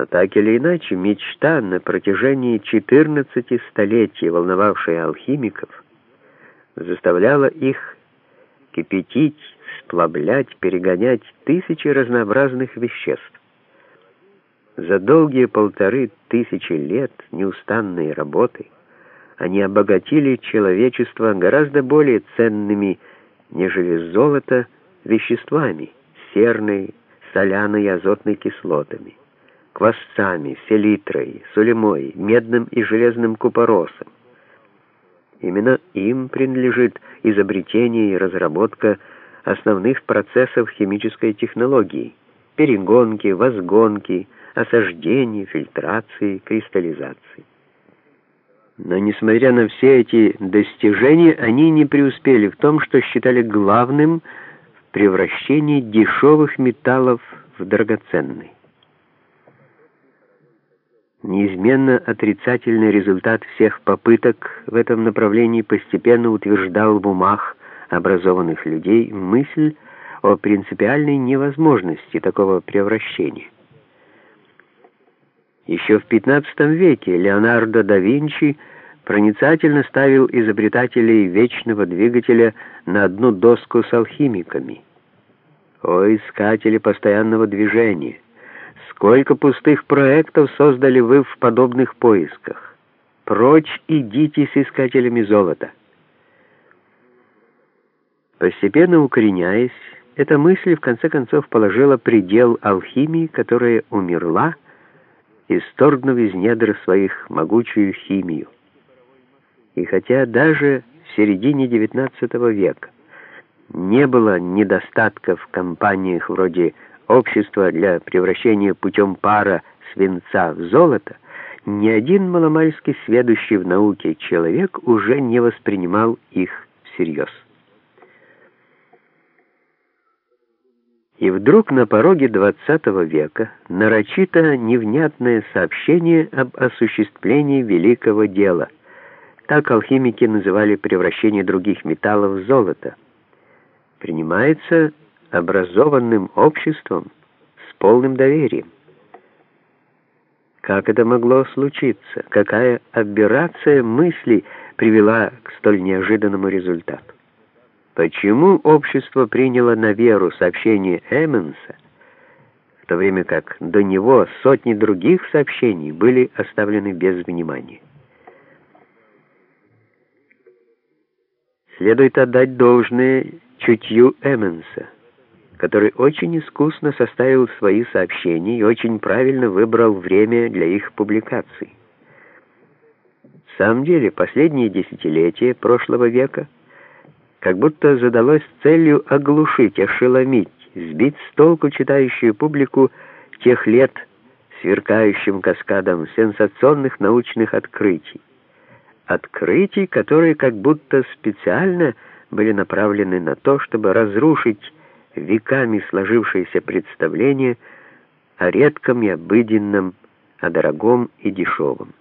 Но так или иначе, мечта, на протяжении 14 столетий волновавшая алхимиков, заставляла их кипятить, сплавлять, перегонять тысячи разнообразных веществ. За долгие полторы тысячи лет неустанной работы они обогатили человечество гораздо более ценными, нежели золото, веществами, серной, соляной и азотной кислотами, квасцами, селитрой, сулемой, медным и железным купоросом. Именно им принадлежит изобретение и разработка основных процессов химической технологии, перегонки, возгонки, осаждения, фильтрации, кристаллизации. Но, несмотря на все эти достижения, они не преуспели в том, что считали главным в превращении дешевых металлов в драгоценные. Неизменно отрицательный результат всех попыток в этом направлении постепенно утверждал в умах образованных людей мысль о принципиальной невозможности такого превращения. Еще в XV веке Леонардо да Винчи проницательно ставил изобретателей вечного двигателя на одну доску с алхимиками. О искатели постоянного движения! Сколько пустых проектов создали вы в подобных поисках? Прочь идите с искателями золота. Постепенно укореняясь, эта мысль в конце концов положила предел алхимии, которая умерла, исторгнув из недр своих могучую химию. И хотя даже в середине XIX века не было недостатков в компаниях вроде общества для превращения путем пара свинца в золото, ни один маломальски сведущий в науке человек уже не воспринимал их всерьез. И вдруг на пороге XX века нарочито невнятное сообщение об осуществлении великого дела. Так алхимики называли превращение других металлов в золото. Принимается образованным обществом с полным доверием. Как это могло случиться? Какая аберрация мысли привела к столь неожиданному результату? Почему общество приняло на веру сообщение Эммонса, в то время как до него сотни других сообщений были оставлены без внимания? Следует отдать должное чутью Эммонса который очень искусно составил свои сообщения и очень правильно выбрал время для их публикации. В самом деле, последние десятилетия прошлого века как будто задалось целью оглушить, ошеломить, сбить с толку читающую публику тех лет сверкающим каскадом сенсационных научных открытий. Открытий, которые как будто специально были направлены на то, чтобы разрушить веками сложившееся представление о редком и обыденном, о дорогом и дешевом.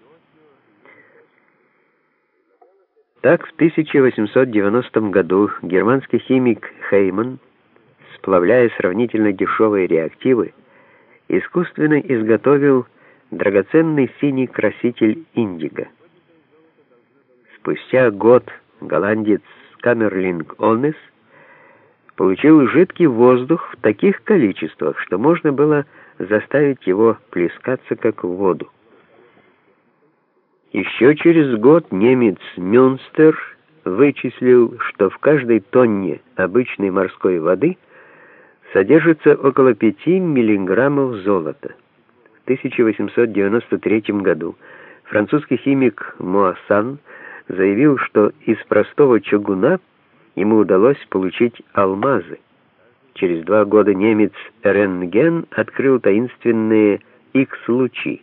Так, в 1890 году германский химик Хейман, сплавляя сравнительно дешевые реактивы, искусственно изготовил драгоценный синий краситель индиго. Спустя год голландец Камерлинг Онес получил жидкий воздух в таких количествах, что можно было заставить его плескаться как в воду. Еще через год немец Мюнстер вычислил, что в каждой тонне обычной морской воды содержится около 5 миллиграммов золота. В 1893 году французский химик Муассан заявил, что из простого чугуна ему удалось получить алмазы. Через два года немец Рентген открыл таинственные X-лучи.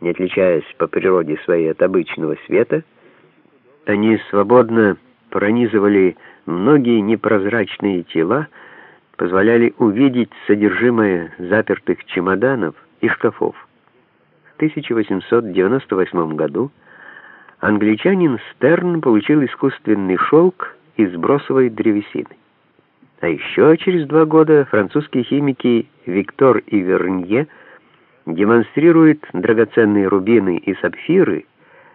Не отличаясь по природе своей от обычного света, они свободно пронизывали многие непрозрачные тела, позволяли увидеть содержимое запертых чемоданов и шкафов. В 1898 году англичанин Стерн получил искусственный шелк из бросовой древесины. А еще через два года французские химики Виктор и Вернье демонстрирует драгоценные рубины и сапфиры,